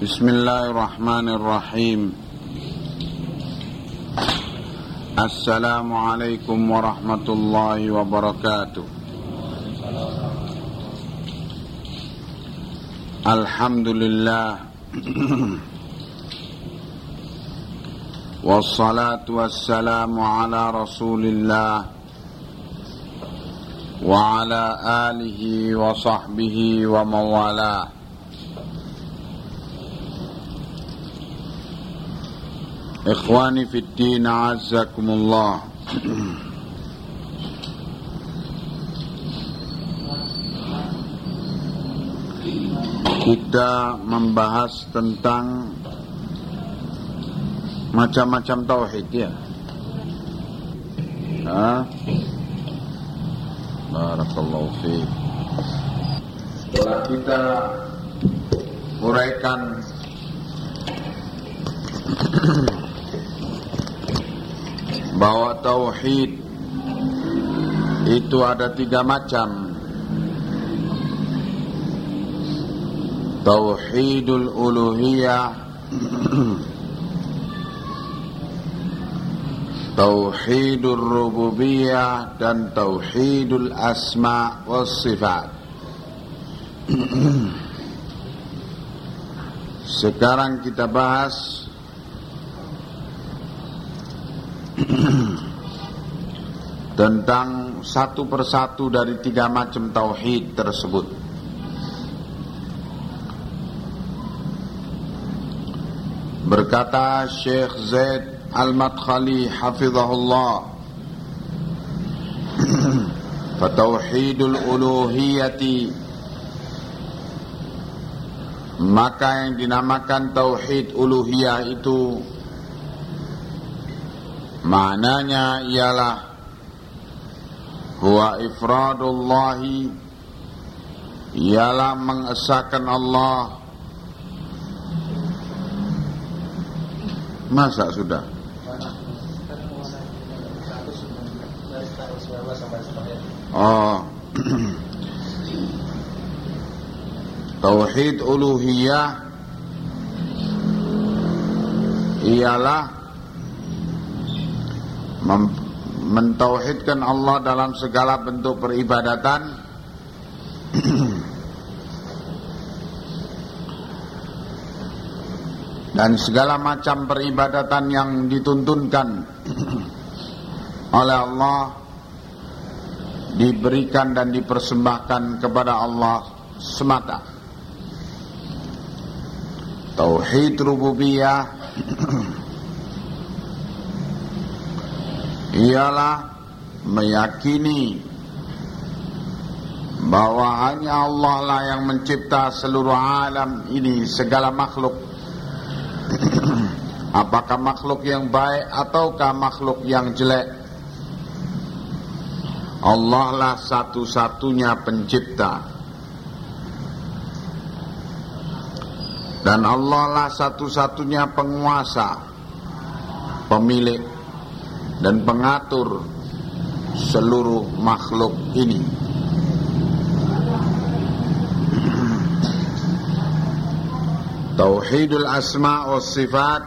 بسم الله الرحمن الرحيم. السلام عليكم ورحمة الله وبركاته. الحمد لله. والصلاة والسلام على رسول الله وعلى آله وصحبه ومن Ikhwani fi din azzakumullah Kita membahas tentang Macam-macam tauhid ya Ha? Barakallahu fi. Setelah kita uraikan bahwa tauhid. Itu ada tiga macam. Tauhidul uluhiyah. Tauhidul rububiyah dan tauhidul asma was sifat. Sekarang kita bahas tentang satu persatu dari tiga macam tauhid tersebut. Berkata Syekh Zaid Al-Madkhali hafizahullah Fatauhidul uluhiyati Maka yang dinamakan tauhid uluhiyah itu Maknanya ialah Huwa ifradullahi Ialah mengesahkan Allah Masa sudah? Oh Tauhid uluhiyah Ialah mentauhidkan Allah dalam segala bentuk peribadatan. Dan segala macam peribadatan yang dituntunkan oleh Allah diberikan dan dipersembahkan kepada Allah semata. Tauhid rububiyah ialah meyakini bahwa hanya Allah lah yang mencipta seluruh alam ini segala makhluk. Apakah makhluk yang baik ataukah makhluk yang jelek? Allah lah satu-satunya pencipta. Dan Allah lah satu-satunya penguasa pemilik dan pengatur seluruh makhluk ini. Tauhidul asma wa sifat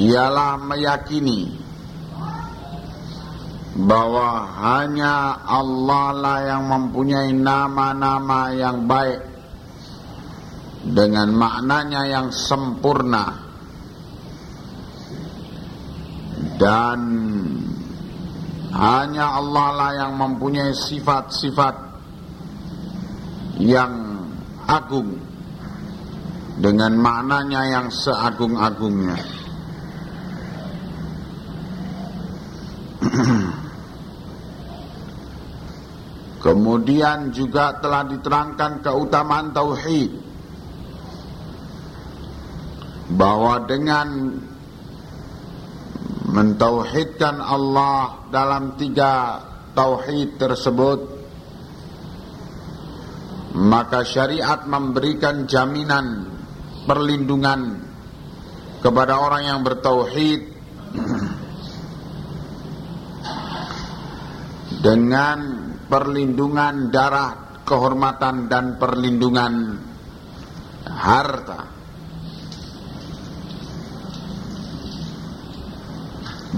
ialah meyakini bahwa hanya Allah lah yang mempunyai nama-nama yang baik dengan maknanya yang sempurna dan hanya Allah lah yang mempunyai sifat-sifat yang agung dengan maknanya yang seagung-agungnya. Kemudian juga telah diterangkan keutamaan tauhid bahwa dengan mentauhidkan Allah dalam tiga tauhid tersebut maka syariat memberikan jaminan perlindungan kepada orang yang bertauhid dengan perlindungan darah kehormatan dan perlindungan harta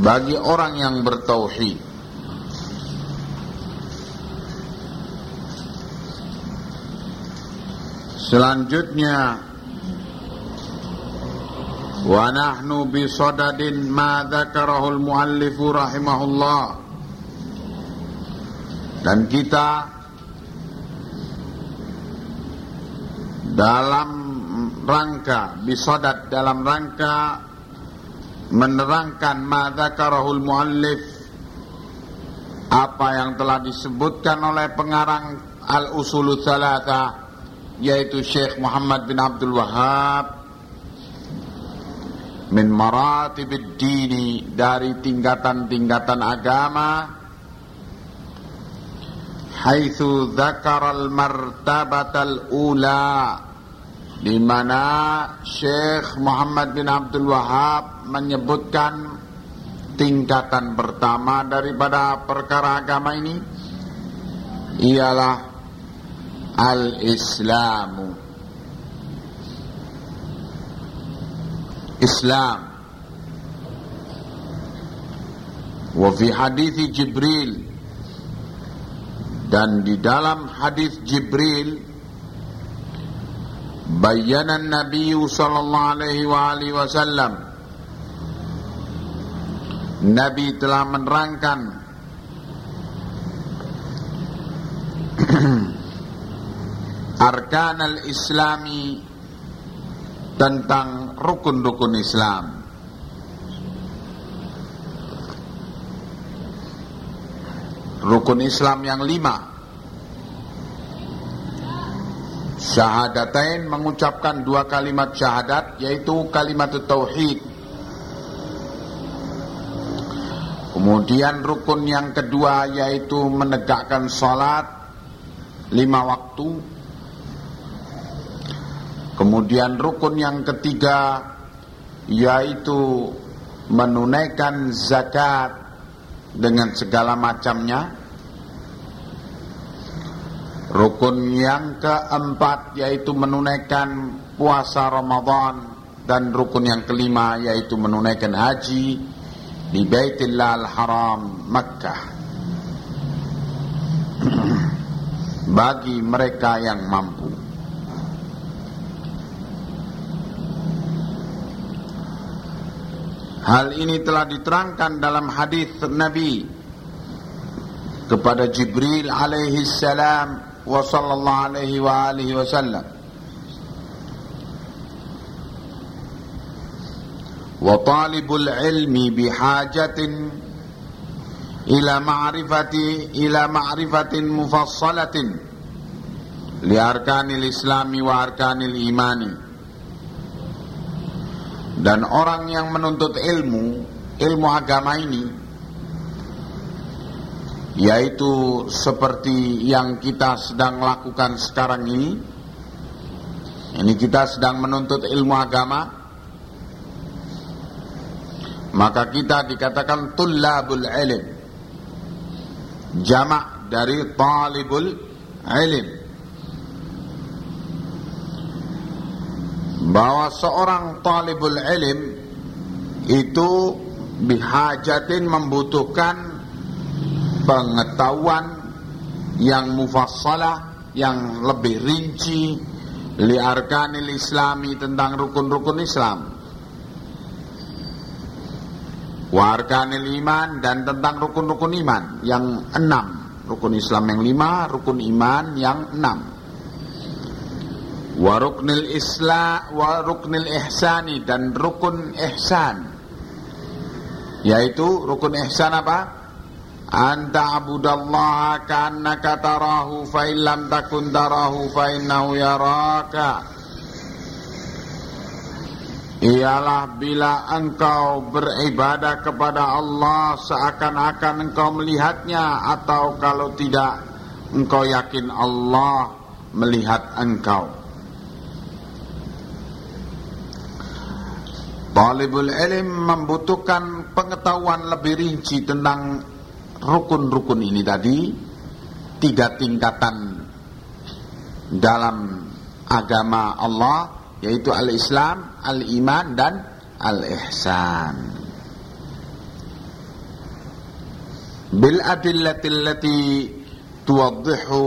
bagi orang yang bertauhid. Selanjutnya wa nahnu bi sadadin ma dzakarahu al-muallif rahimahullah. Dan kita dalam rangka bisadat dalam rangka menerangkan ma dzakarahul muallif apa yang telah disebutkan oleh pengarang al-usul tsalatsa yaitu Syekh Muhammad bin Abdul Wahab min maratibid dini dari tingkatan-tingkatan agama haitsu dzakara al martabatal ula di mana Syekh Muhammad bin Abdul Wahab menyebutkan tingkatan pertama daripada perkara agama ini ialah al-Islamu. Islam. Wa fi hadis Jibril. Dan di dalam hadis Jibril bayyana Nabi sallallahu alaihi wa alihi wasallam Nabi telah menerangkan arkan al-islami tentang rukun-rukun Islam. Rukun Islam yang lima. Syahadatain mengucapkan dua kalimat syahadat yaitu kalimat tauhid. Kemudian rukun yang kedua yaitu menegakkan salat lima waktu. Kemudian rukun yang ketiga yaitu menunaikan zakat dengan segala macamnya. Rukun yang keempat yaitu menunaikan puasa Ramadan. Dan rukun yang kelima yaitu menunaikan haji di Baitillah Al-Haram Makkah. Bagi mereka yang mampu. Hal ini telah diterangkan dalam hadis Nabi kepada Jibril alaihi salam wa sallallahu alaihi wa alihi wasallam. Wa talibul ilmi bihajatin ila ma'rifati ila ma'rifatin mufassalatin. Li arkanil islami wa arkanil imani. Dan orang yang menuntut ilmu, ilmu agama ini, yaitu seperti yang kita sedang lakukan sekarang ini, ini kita sedang menuntut ilmu agama, maka kita dikatakan tullabul ilm, jamak dari talibul ilm. bahwa seorang talibul ilim itu bihajatin membutuhkan pengetahuan yang mufassalah yang lebih rinci liarkanil islami tentang rukun-rukun Islam warkanil iman dan tentang rukun-rukun iman yang enam. Rukun Islam yang lima rukun iman yang enam. Wa ruknil isla wa ruknil ihsani dan rukun ihsan. Yaitu rukun ihsan apa? Anta abudallaha ka'annaka tarahu fa illam takun tarahu fa innahu yaraka ialah bila engkau beribadah kepada Allah seakan-akan engkau melihatnya atau kalau tidak engkau yakin Allah melihat engkau. Talibul ilm membutuhkan pengetahuan lebih rinci tentang rukun-rukun ini tadi tiga tingkatan dalam agama Allah yaitu al-Islam, al-iman dan al-ihsan. Bil adillati allati tuwaddihu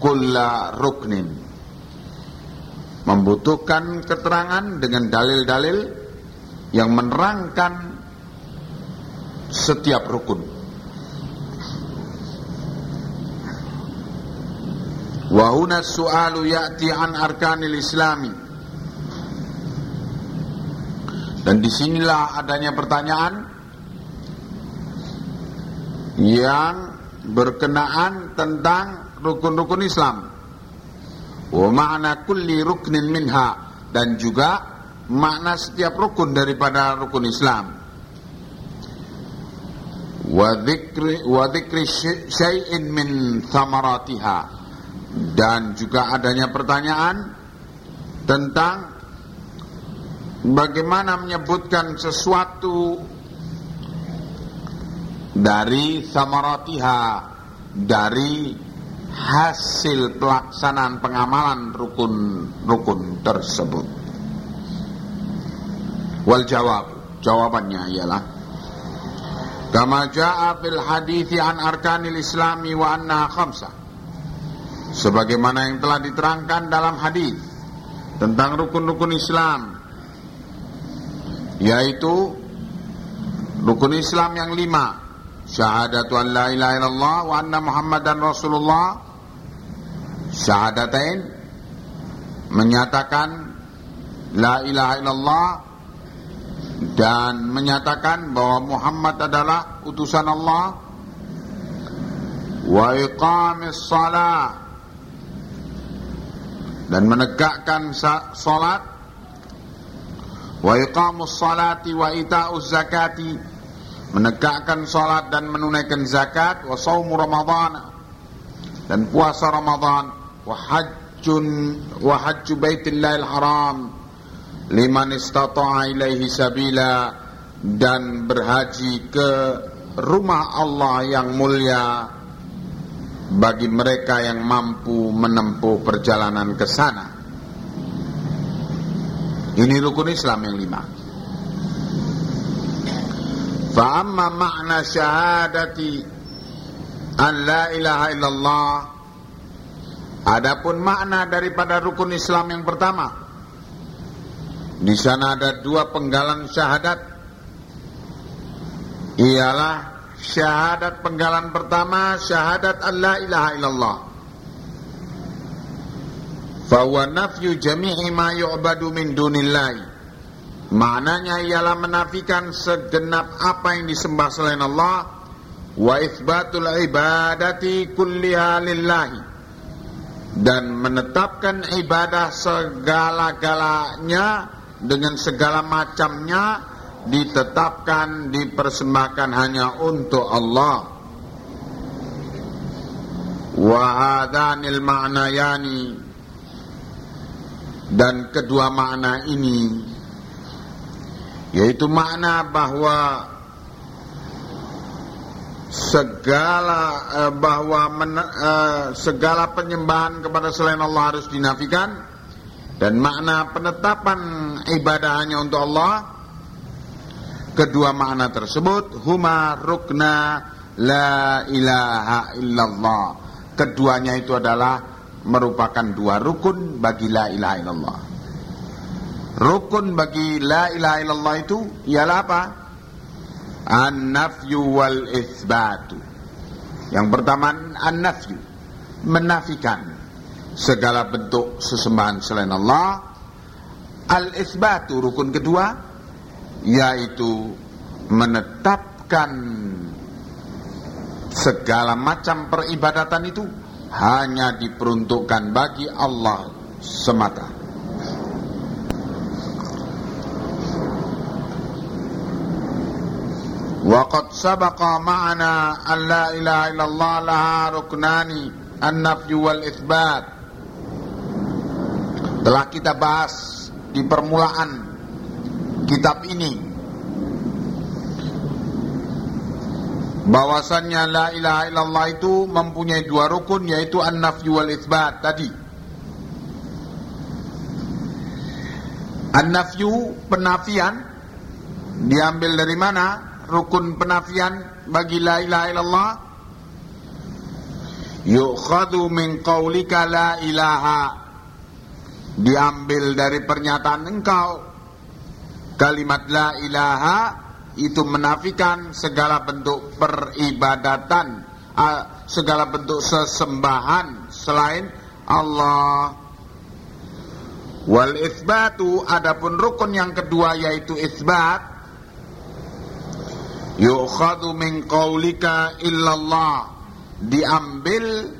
kulla ruknin. Membutuhkan keterangan dengan dalil-dalil yang menerangkan setiap rukun. Wahuna su'alu ya'ti an arkanil islami. Dan di sinilah adanya pertanyaan yang berkenaan tentang rukun-rukun Islam. Wa ma'na kulli ruknin minha dan juga makna setiap rukun daripada rukun Islam. Wa dzikri wa dzikri syai'in min thamaratiha dan juga adanya pertanyaan tentang bagaimana menyebutkan sesuatu dari samaratiha dari hasil pelaksanaan pengamalan rukun-rukun tersebut. Wal jawab, jawabannya ialah Kama jaa fil hadithi an arkanil islami wa annaha khamsah sebagaimana yang telah diterangkan dalam hadis tentang rukun-rukun Islam yaitu rukun Islam yang lima. Syahadatu an la ilaha illallah wa anna muhammadan rasulullah. Syahadatain menyatakan la ilaha illallah dan menyatakan bahwa Muhammad adalah utusan Allah. Wa iqamis salah dan menegakkan salat wa iqamus salati wa ita'uz zakati. Menegakkan salat dan menunaikan zakat. Wa saumu ramadhan dan puasa ramadhan wa hajjun wa hajju baitillahil haram. Liman istata'a ilaihi sabila. Dan berhaji ke rumah Allah yang mulia. Bagi mereka yang mampu menempuh perjalanan ke sana. Ini rukun Islam yang lima. Fa'amma makna syahadati an la ilaha illallah. Adapun makna daripada rukun Islam yang pertama Di sana ada dua penggalan syahadat. Ialah Syahadat penggalan pertama Syahadat Allah ilaha illallah Fahuwa nafyu jami'i ma yu'badu min dunillahi. Maknanya ialah menafikan segenap apa yang disembah selain Allah. Wa ithbatul ibadati kulliha lillahi. Dan menetapkan ibadah segala-galanya Dengan segala macamnya ditetapkan dipersembahkan hanya untuk Allah. Wa hadanil ma'nayani dan kedua makna ini yaitu makna bahwa segala eh, bahwa men, eh, segala penyembahan kepada selain Allah harus dinafikan dan makna penetapan ibadah hanya untuk Allah Kedua makna tersebut huma rukna la ilaha illallah. Keduanya itu adalah merupakan dua rukun bagi la ilaha illallah. Rukun bagi la ilaha illallah itu ialah apa? An-nafyu wal isbatu. Yang pertama an-nafyu, menafikan segala bentuk sesembahan selain Allah. Al-isbatu rukun kedua yaitu menetapkan segala macam peribadatan itu hanya diperuntukkan bagi Allah semata. Waqad sabaqa ma'ana an la ilaha illallah laha ruknani an-nafyu wal itsbat. Telah kita bahas di permulaan kitab ini bahwasannya la ilaha illallah itu mempunyai dua rukun yaitu an-nafyu wal itsbat tadi. An-nafyu penafian diambil dari mana? Rukun penafian bagi la ilaha illallah. Yu'khadhu min qaulika la ilaha. Diambil dari pernyataan engkau. Kalimat la ilaha itu menafikan segala bentuk peribadatan segala bentuk sesembahan selain Allah. Wal itsbatu adapun rukun yang kedua yaitu itsbat yu'khadhu min qaulika illallah. Diambil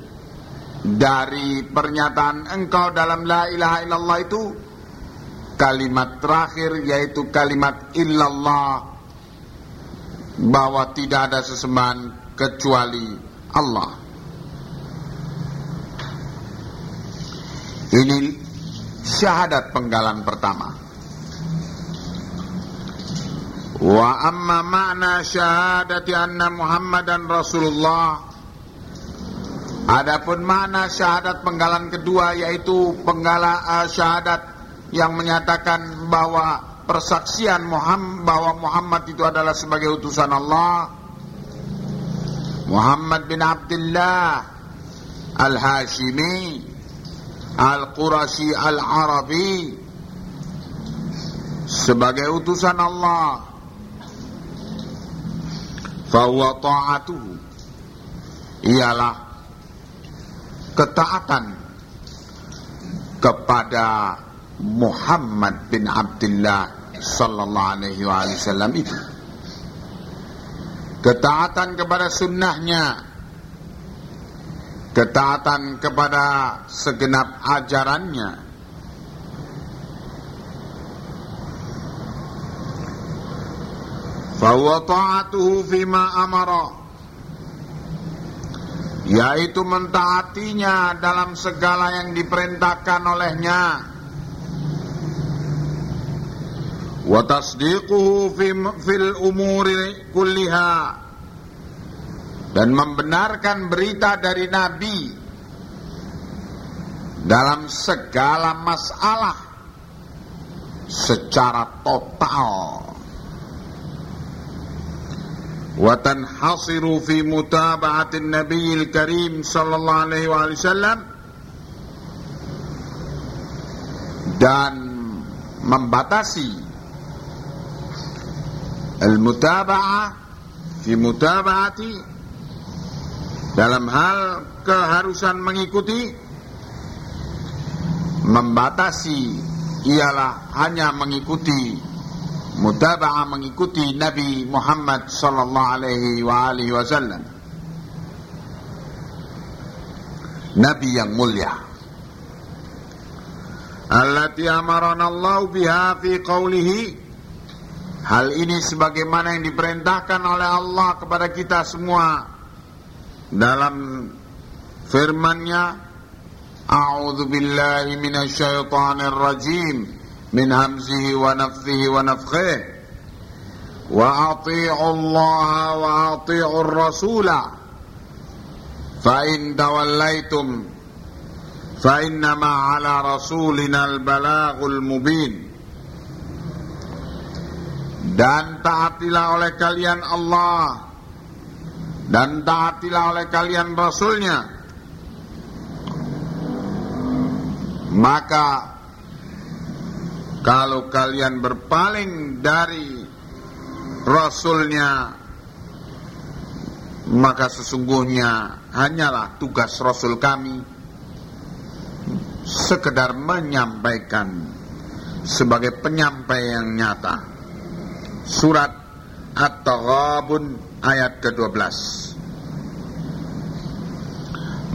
dari pernyataan engkau dalam la ilaha illallah itu kalimat terakhir yaitu kalimat illallah bahwa tidak ada sesembahan kecuali Allah ini syahadat penggalan pertama. Wa amma makna syahadati anna Muhammadan Rasulullah Adapun makna syahadat penggalan kedua yaitu penggala uh, syahadat yang menyatakan bahwa persaksian Muhammad bahwa Muhammad itu adalah sebagai utusan Allah. Muhammad bin Abdullah Al-Hashimi Al-Qurashi Al-Arabi sebagai utusan Allah. Fahuwa ta'atuhu. Ialah ketaatan kepada Muhammad bin Abdullah sallallahu alaihi wasallam itu. Ketaatan kepada sunnahnya. Ketaatan kepada segenap ajarannya. Fahuwa ta'atuhu fima amara. Yaitu mentaatinya dalam segala yang diperintahkan olehnya wa tasdiquhu fil umuri kulliha dan membenarkan berita dari Nabi dalam segala masalah secara total. Wa tanhasiru fi mutaba'atin Nabiyil Karim sallallahu alaihi wasallam dan membatasi al-mutaba'ah fi dalam hal keharusan mengikuti membatasi ialah hanya mengikuti mutaba'ah mengikuti Nabi Muhammad sallallahu alaihi wa alihi wasallam. Nabi yang mulia. Allati amarana Allah biha fi qawlihi hal ini sebagaimana yang diperintahkan oleh Allah kepada kita semua dalam firman-Nya A'udzu billahi minasyaitonir rajim min hamzihi wa nafthihi wa nafthihi wa ati'u Allah wa ati'u ar-rasula fa in tawallaitum fa innama ala rasulina al-balaghul mubin dan taatilah oleh kalian Allah. Dan taatilah oleh kalian rasulnya. Maka kalau kalian berpaling dari rasulnya maka sesungguhnya hanyalah tugas rasul kami sekedar menyampaikan sebagai penyampai yang nyata surat At-Taghabun ayat ke-12.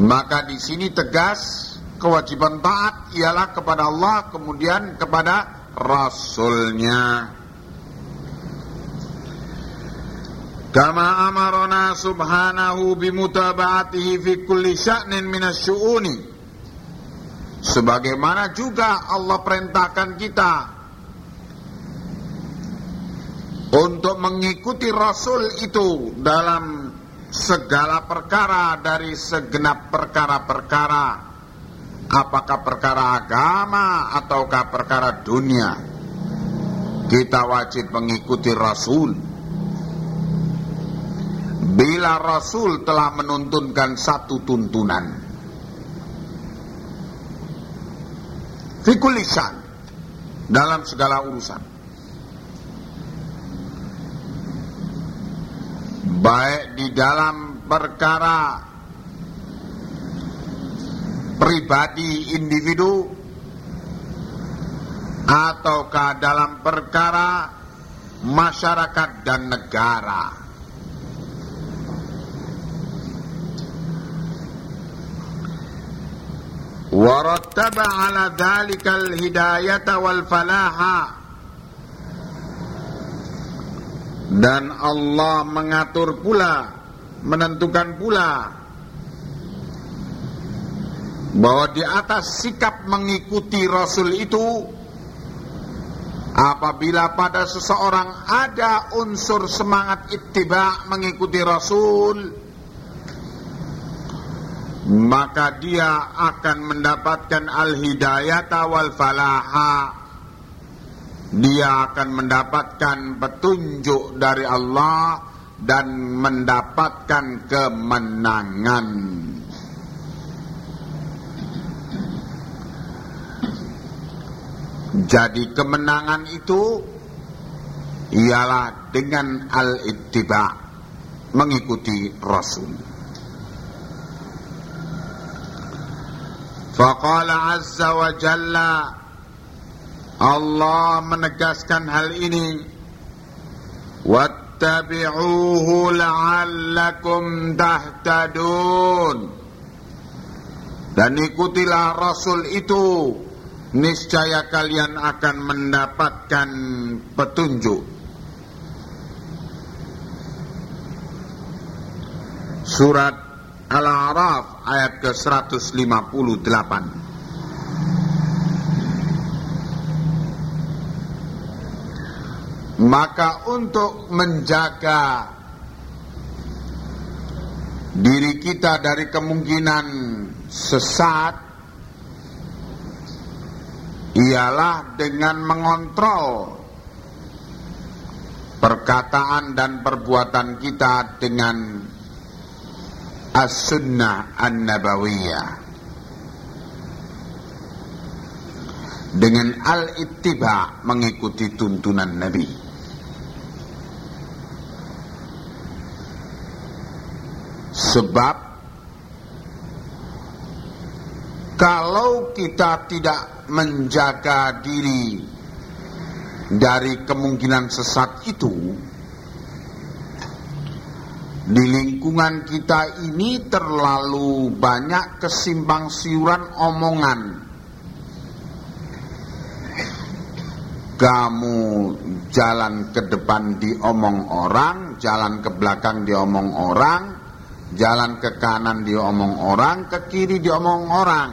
Maka di sini tegas kewajiban taat ialah kepada Allah kemudian kepada Rasulnya. Kama amarona subhanahu bimutaba'atihi fi kulli sya'nin minasyu'uni. Sebagaimana juga Allah perintahkan kita untuk mengikuti Rasul itu dalam segala perkara dari segenap perkara-perkara apakah perkara agama ataukah perkara dunia kita wajib mengikuti Rasul. Bila Rasul telah menuntunkan satu tuntunan, fikulisan dalam segala urusan. Baik di dalam perkara pribadi individu ataukah dalam perkara masyarakat dan negara falaha dan Allah mengatur pula menentukan pula bahwa di atas sikap mengikuti Rasul itu Apabila pada seseorang ada unsur semangat ittiba mengikuti Rasul Maka dia akan mendapatkan al-hidayata wal falaha Dia akan mendapatkan petunjuk dari Allah Dan mendapatkan kemenangan Jadi kemenangan itu ialah dengan al-ittiba mengikuti Rasul. Faqala azza wa jalla Allah menegaskan hal ini wattabi'uhu la'allakum tahtadun dan ikutilah Rasul itu niscaya kalian akan mendapatkan petunjuk. Surat Al-A'raf ayat ke-158. Maka untuk menjaga diri kita dari kemungkinan sesat ialah dengan mengontrol perkataan dan perbuatan kita dengan as-sunnah an-nabawiyah. Dengan al-ittiba mengikuti tuntunan Nabi sebab Kalau kita tidak menjaga diri dari kemungkinan sesat itu, di lingkungan kita ini terlalu banyak kesimpang siuran omongan. Kamu jalan ke depan diomong orang, jalan ke belakang diomong orang, jalan ke kanan diomong orang, ke kiri diomong orang.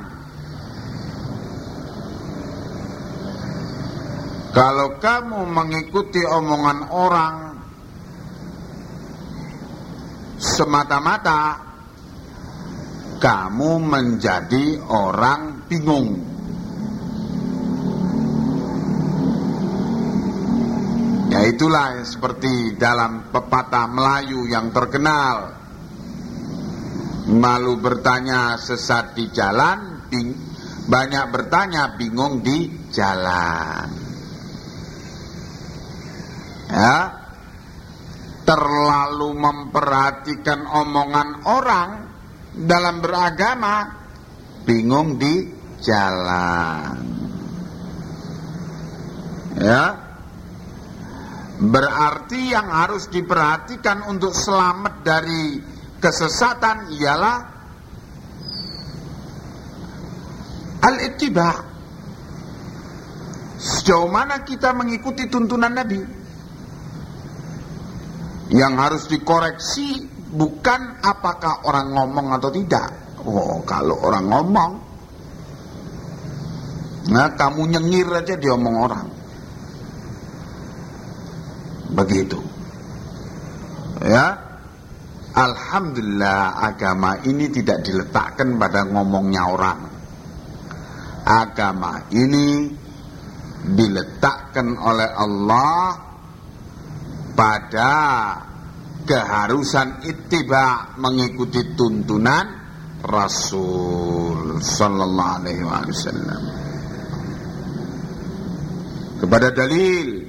Kalau kamu mengikuti omongan orang semata-mata, kamu menjadi orang bingung. Ya itulah seperti dalam pepatah Melayu yang terkenal. Malu bertanya sesat di jalan, banyak bertanya bingung di jalan. Ya. Terlalu memperhatikan omongan orang dalam beragama bingung di jalan. Ya. Berarti yang harus diperhatikan untuk selamat dari kesesatan ialah al-ittiba sejauh mana kita mengikuti tuntunan Nabi yang harus dikoreksi bukan apakah orang ngomong atau tidak. Oh, kalau orang ngomong, nah kamu nyengir aja diomong orang. Begitu. Ya. Alhamdulillah agama ini tidak diletakkan pada ngomongnya orang. Agama ini diletakkan oleh Allah pada keharusan ittiba mengikuti tuntunan Rasul sallallahu alaihi wasallam. Kepada dalil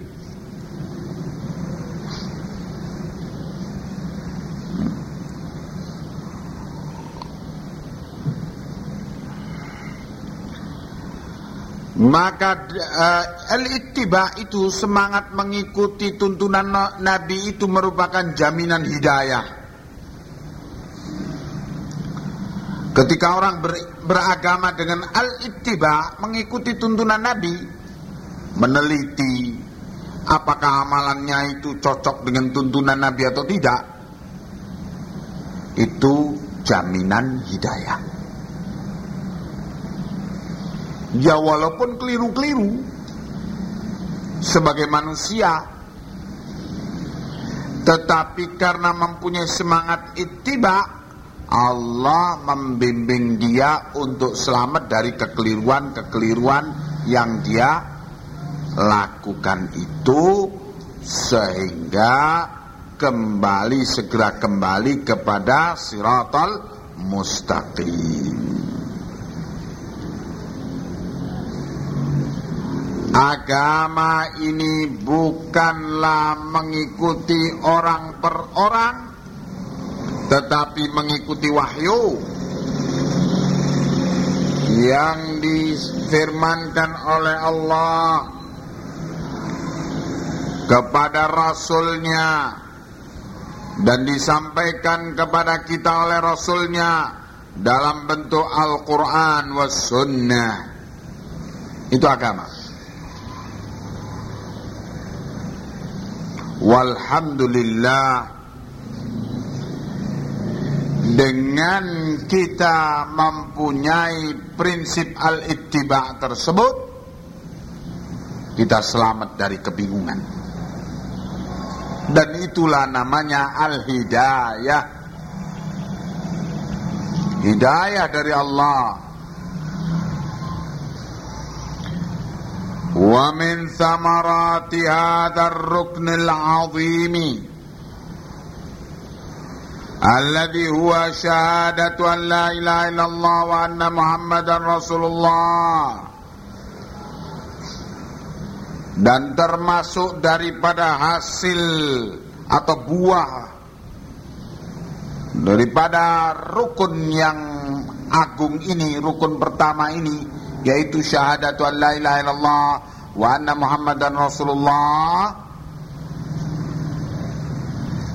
Maka uh, al-ittiba itu semangat mengikuti tuntunan Nabi itu merupakan jaminan hidayah. Ketika orang ber, beragama dengan al-ittiba mengikuti tuntunan Nabi, meneliti apakah amalannya itu cocok dengan tuntunan Nabi atau tidak, itu jaminan hidayah. Ya walaupun keliru-keliru. Sebagai manusia. Tetapi karena mempunyai semangat ittiba Allah membimbing dia untuk selamat dari kekeliruan-kekeliruan yang dia lakukan itu sehingga kembali segera kembali kepada siratal mustaqim Agama ini bukanlah mengikuti orang per orang Tetapi mengikuti wahyu. Yang difirmankan oleh Allah Kepada Rasulnya Dan disampaikan kepada kita oleh Rasulnya Dalam bentuk Al-Quran was Sunnah. Itu agama Walhamdulillah. Dengan kita mempunyai prinsip al-ittiba tersebut Kita selamat dari kebingungan. Dan itulah namanya al-hidayah. Hidayah dari Allah ومن ثمرات هذا الركن العظيم الذي هو شهادة أن لا إله إلا الله وأن محمد رسول الله dan termasuk daripada hasil atau buah daripada rukun yang agung ini rukun pertama ini yaitu syahadatu an la ilaha illallah wa anna muhammadan rasulullah.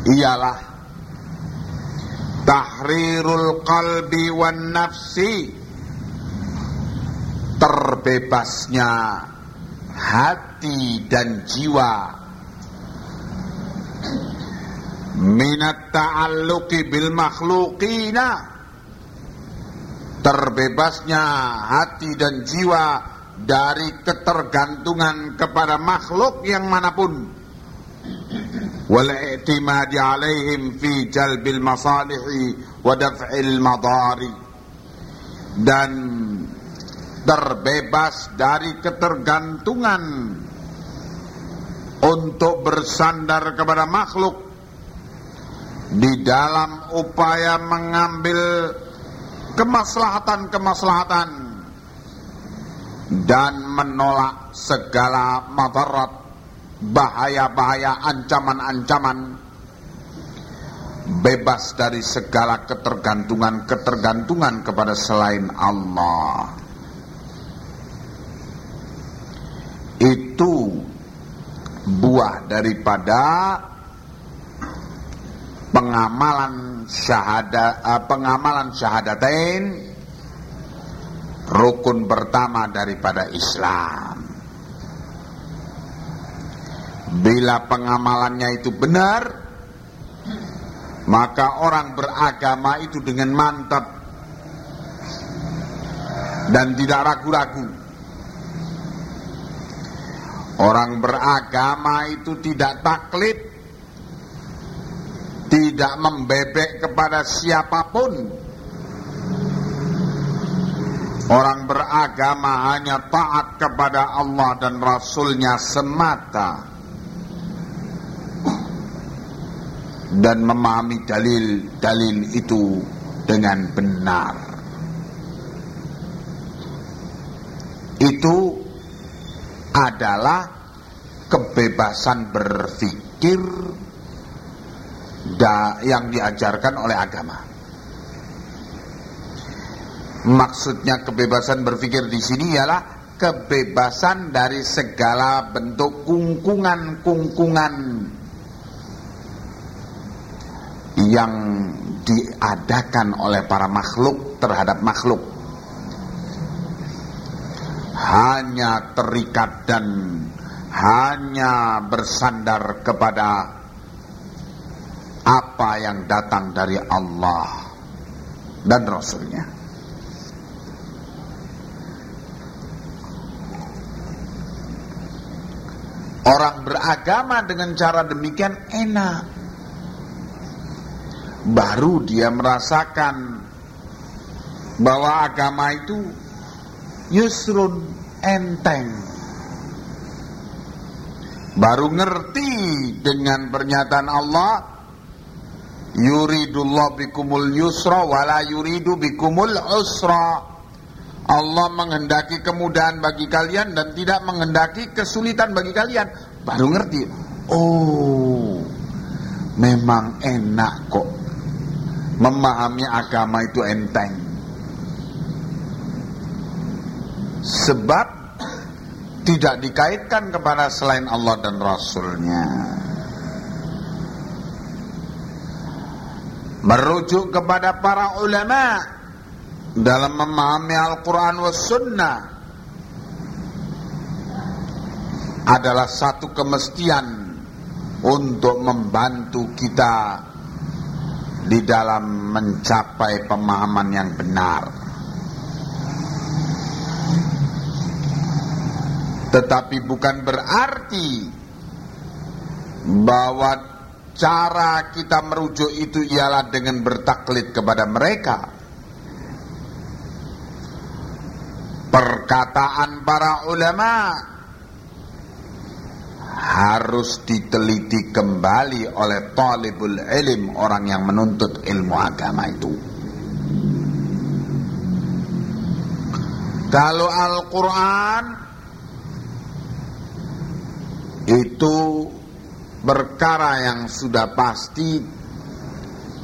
Ialah tahrirul qalbi wan nafsi. Terbebasnya hati dan jiwa. Minat ta'alluqi bil makhluqina terbebasnya hati dan jiwa dari ketergantungan kepada makhluk yang mana pun. Alaihim fi jalbil wa daf'il dan terbebas dari ketergantungan untuk bersandar kepada makhluk di dalam upaya mengambil kemaslahatan-kemaslahatan dan menolak segala madarat, bahaya-bahaya, ancaman-ancaman, bebas dari segala ketergantungan-ketergantungan kepada selain Allah. Itu buah daripada pengamalan syahada uh, pengamalan syahadatain rukun pertama daripada Islam. Bila pengamalannya itu benar, maka orang beragama itu dengan mantap dan tidak ragu-ragu. Orang beragama itu tidak taklid tidak membebek kepada siapa pun. Orang beragama hanya taat kepada Allah dan Rasulnya semata. Dan memahami dalil-dalil itu dengan benar. Itu adalah kebebasan berpikir yang diajarkan oleh agama Maksudnya kebebasan berpikir di sini ialah kebebasan dari segala bentuk kungkungan-kungkungan yang diadakan oleh para makhluk terhadap makhluk. Hanya terikat dan hanya bersandar kepada apa yang datang dari Allah dan Rasulnya. Orang beragama dengan cara demikian enak. Baru dia merasakan bahwa agama itu yusrun enteng. Baru ngerti dengan pernyataan Allah yuridullah bikumul yusra wala yuridu bikumul usra. Allah menghendaki kemudahan bagi kalian dan tidak menghendaki kesulitan bagi kalian. Baru ngerti. Oh, memang enak kok. Memahami agama itu enteng. Sebab tidak dikaitkan kepada selain Allah dan Rasulnya. Merujuk kepada para ulama dalam memahami Al-Quran was Sunnah adalah satu kemestian untuk membantu kita di dalam mencapai pemahaman yang benar. Tetapi bukan berarti bahwa cara kita merujuk itu ialah dengan bertaklid kepada mereka. perkataan para ulama harus diteliti kembali oleh talibul ilim orang yang menuntut ilmu agama itu kalau Al-Quran itu perkara yang sudah pasti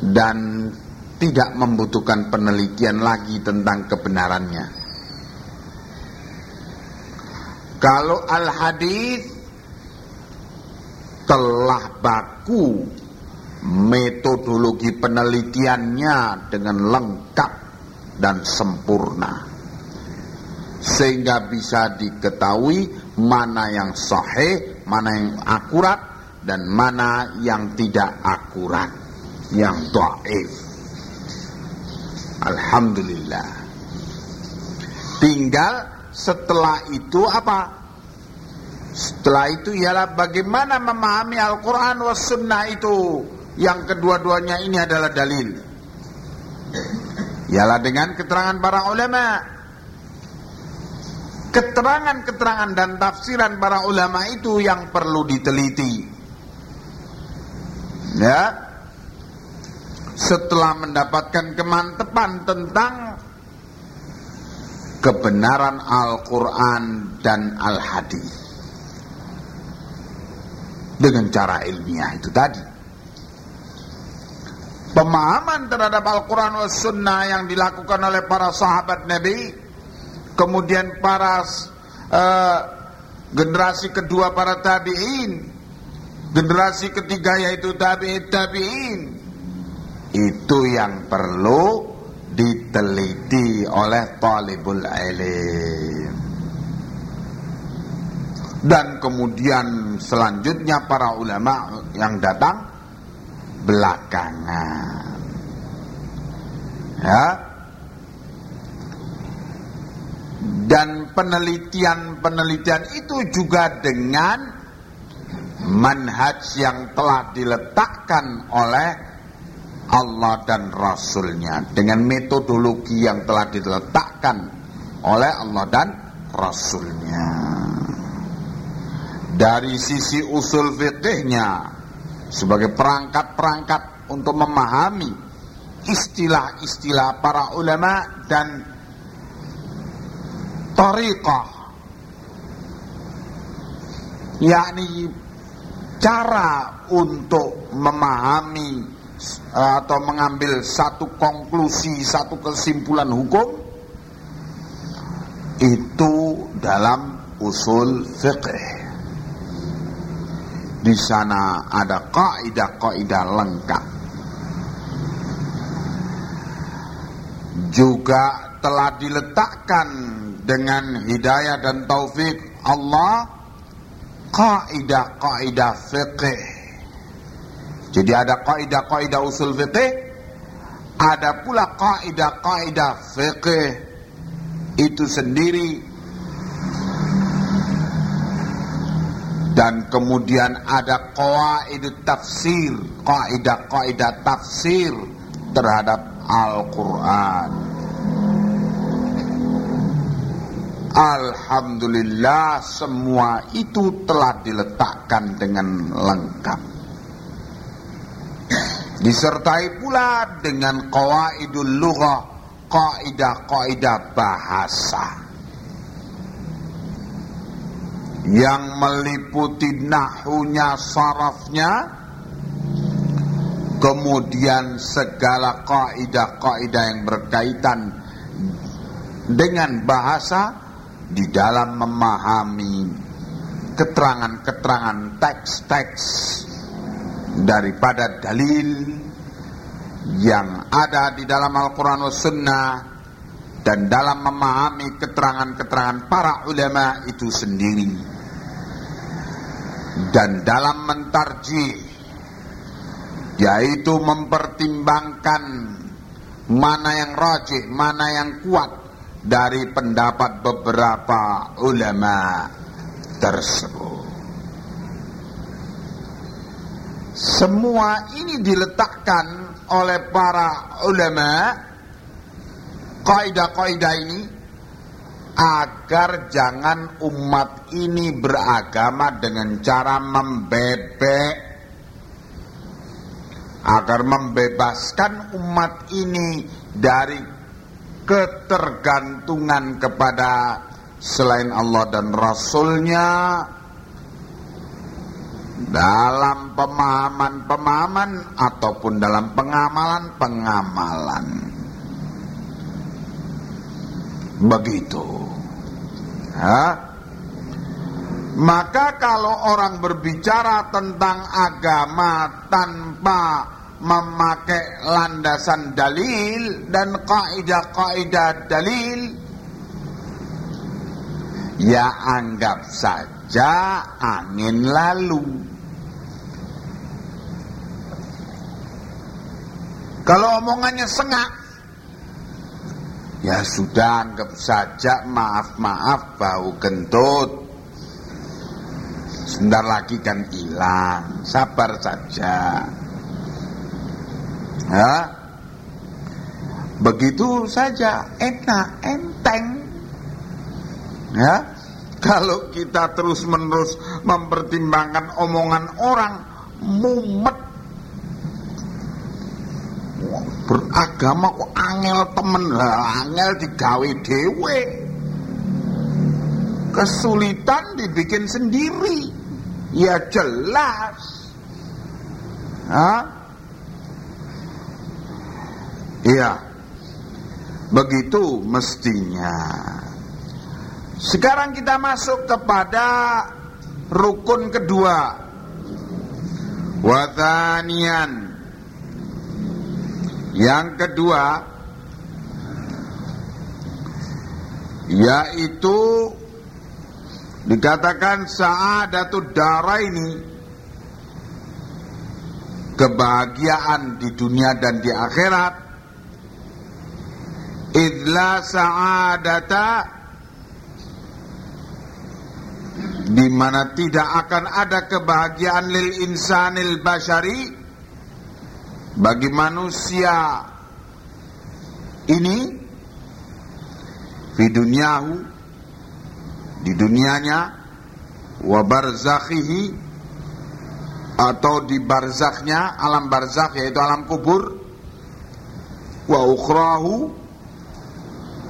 dan tidak membutuhkan penelitian lagi tentang kebenarannya. Kalau al-hadis telah baku metodologi penelitiannya dengan lengkap dan sempurna sehingga bisa diketahui mana yang sahih, mana yang akurat dan mana yang tidak akurat, yang dhaif. Alhamdulillah. Tinggal setelah itu apa? Setelah itu ialah bagaimana memahami Al-Quran was sunnah itu. Yang kedua-duanya ini adalah dalil. Ialah dengan keterangan para ulama. Keterangan-keterangan dan tafsiran para ulama itu yang perlu diteliti. Ya. Setelah mendapatkan kemantepan tentang kebenaran Al-Quran dan Al-Hadis dengan cara ilmiah itu tadi. Pemahaman terhadap Al-Quran dan Sunnah yang dilakukan oleh para sahabat Nabi, kemudian para uh, generasi kedua para tabi'in, generasi ketiga yaitu tabi'in tabi'in, itu yang perlu diteliti oleh talibul ilim dan kemudian selanjutnya para ulama yang datang belakangan. Ya. Dan penelitian-penelitian itu juga dengan manhaj yang telah diletakkan oleh Allah dan Rasulnya. Dengan metodologi yang telah diletakkan oleh Allah dan Rasulnya. Dari sisi usul fikihnya sebagai perangkat-perangkat untuk memahami istilah-istilah para ulama dan tariqah yakni cara untuk memahami atau mengambil satu konklusi, satu kesimpulan hukum itu dalam usul fiqh. Di sana ada kaidah-kaidah lengkap. Juga telah diletakkan dengan hidayah dan taufik Allah kaidah-kaidah fiqh. Jadi ada kaidah-kaidah usul fiqh, ada pula kaidah-kaidah fiqh itu sendiri dan kemudian ada qawaid tafsir, kaidah-kaidah tafsir terhadap Al-Qur'an. Alhamdulillah semua itu telah diletakkan dengan lengkap. Disertai pula dengan qawaidul lughah, kaidah-kaidah bahasa yang meliputi nahunya, sarafnya, kemudian segala kaidah-kaidah yang berkaitan dengan bahasa di dalam memahami keterangan-keterangan teks-teks daripada dalil yang ada di dalam Al-Quran wa Sunnah dan dalam memahami keterangan-keterangan para ulama itu sendiri. Dan dalam mentarji yaitu mempertimbangkan mana yang rajih, mana yang kuat dari pendapat beberapa ulama tersebut. Semua ini diletakkan oleh para ulama kaidah-kaidah ini agar jangan umat ini beragama dengan cara membebek agar membebaskan umat ini dari ketergantungan kepada selain Allah dan Rasulnya dalam pemahaman-pemahaman ataupun dalam pengamalan-pengamalan begitu Ha? Maka kalau orang berbicara tentang agama tanpa memakai landasan dalil dan kaidah-kaidah dalil. Ya anggap saja angin lalu. Kalau omongannya sengak Ya sudah anggap saja maaf-maaf bau kentut. Sebentar lagi kan hilang Sabar saja ya. Begitu saja Enak, enteng. Ya. Kalau kita terus menerus mempertimbangkan omongan orang Mumet. Beragama kok angel temen. Lah angel digawe dewe kesulitan dibikin sendiri. Ya jelas. Hah? Iya. Begitu mestinya. Sekarang kita masuk kepada rukun kedua. Wadanian yang kedua yaitu dikatakan sa'adatud ini kebahagiaan di dunia dan di akhirat idla sa'adata. Di mana tidak akan ada kebahagiaan lil insanil bashari. Bagi manusia ini fi dunyahu di dunianya wa barzakhihi atau di barzakhnya alam barzakh yaitu alam kubur wa ukhrahu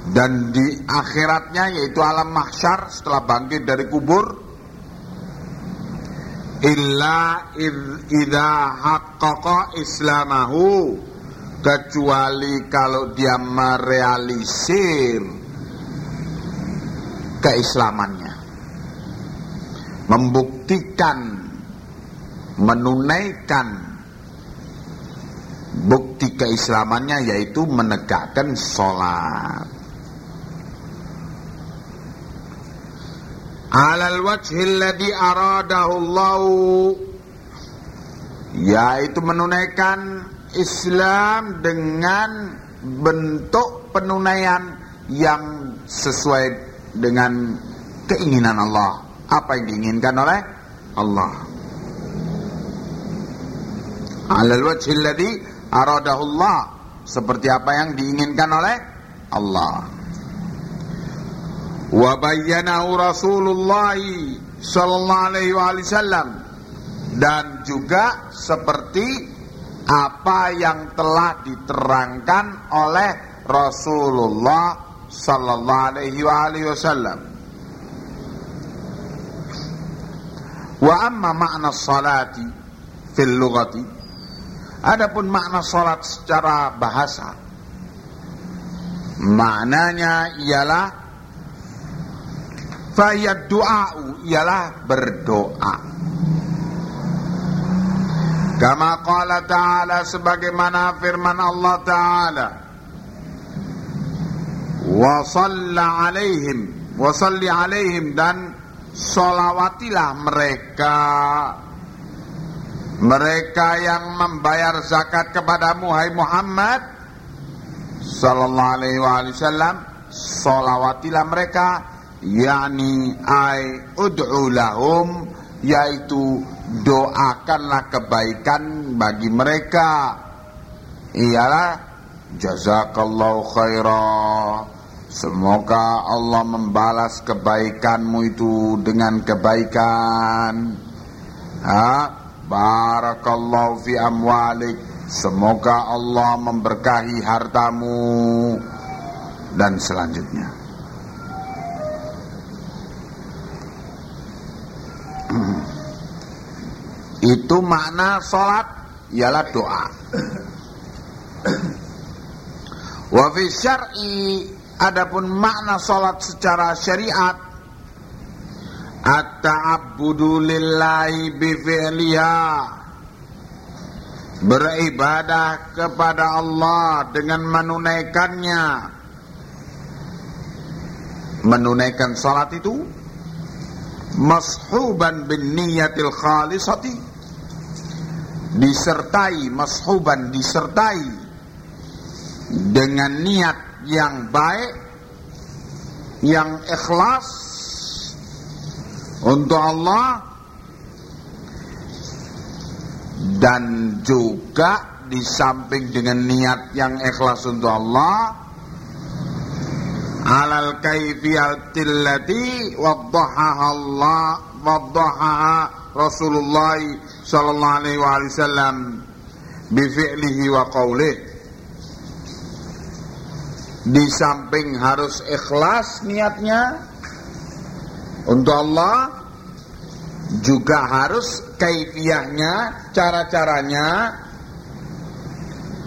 dan di akhiratnya yaitu alam mahsyar setelah bangkit dari kubur illa idza haqqaqa islamahu kecuali kalau dia merealisir keislamannya. Membuktikan menunaikan bukti keislamannya yaitu menegakkan sholat alal wajhil ladhi aradahu yaitu menunaikan Islam dengan bentuk penunaian yang sesuai dengan keinginan Allah. Apa yang diinginkan oleh Allah? Alal wajhil ladhi aradahu Allah. Seperti apa yang diinginkan oleh Allah wa bayyanahu Rasulullah sallallahu alaihi wasallam. Dan juga seperti apa yang telah diterangkan oleh Rasulullah sallallahu alaihi wasallam. Wa amma makna salati fil lughati. Adapun makna salat secara bahasa maknanya ialah Fayad doa'u ialah berdoa. Kama qala ta'ala sebagaimana firman Allah ta'ala. Wa salla alaihim. Wa salli alaihim dan solawatilah mereka. Mereka yang membayar zakat kepadamu hai Muhammad sallallahu alaihi wasallam solawatilah mereka yakni ai ud'u lahum yaitu doakanlah kebaikan bagi mereka. Ialah jazakallahu khaira. Semoga Allah membalas kebaikanmu itu dengan kebaikan. Ha? Barakallahu fi amwalik. Semoga Allah memberkahi hartamu. Dan selanjutnya Itu makna sholat ialah doa. Wa fi syar'i adapun makna sholat secara syariat at-ta'abbudu lillahi beribadah kepada Allah dengan menunaikannya menunaikan salat itu mashuban bin niyatil khalisati disertai mashuban disertai dengan niat yang baik yang ikhlas untuk Allah dan juga di samping dengan niat yang ikhlas untuk Allah alal kaifiyatil lati waddahaha Allah waddahaha Rasulullah sallallahu alaihi wasallam bi fi'lihi wa qawlih di samping harus ikhlas niatnya untuk Allah juga harus kaifiahnya cara-caranya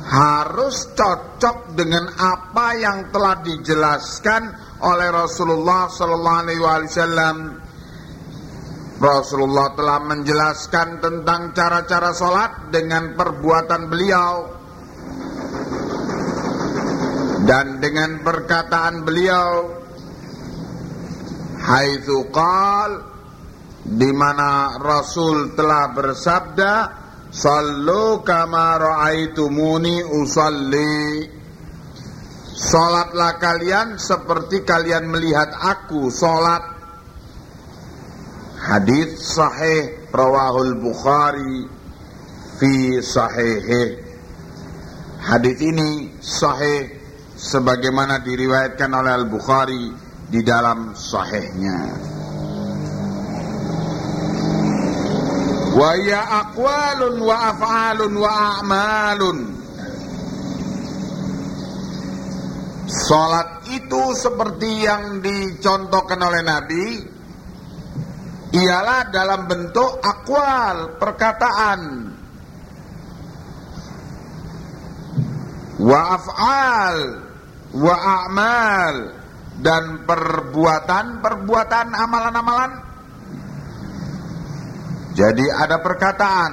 harus cocok dengan apa yang telah dijelaskan oleh Rasulullah sallallahu alaihi wasallam Rasulullah telah menjelaskan tentang cara-cara sholat dengan perbuatan beliau. Dan dengan perkataan beliau haitsu qal di mana Rasul telah bersabda sallu kama raaitumuni usalli. Salatlah kalian seperti kalian melihat aku salat Hadis sahih rawahul Bukhari fi sahih. Hadis ini sahih sebagaimana diriwayatkan oleh Al-Bukhari di dalam sahihnya. Wa ya aqwalun wa af'alun wa a'malun. Salat itu seperti yang dicontohkan oleh Nabi ialah dalam bentuk akwal, perkataan. Wa af'al wa a'mal dan perbuatan-perbuatan amalan-amalan. Jadi ada perkataan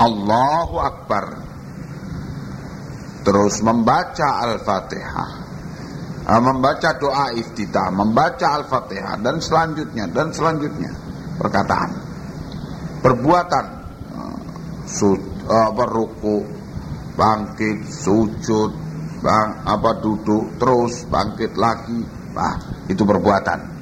Allahu Akbar Terus membaca Al-Fatihah ah, Membaca doa iftitah Membaca Al-Fatihah Dan selanjutnya Dan selanjutnya. Perkataan. Perbuatan. Ah, Sud, apa, ruku Bangkit Sujud bang, apa duduk terus bangkit lagi. Nah, itu perbuatan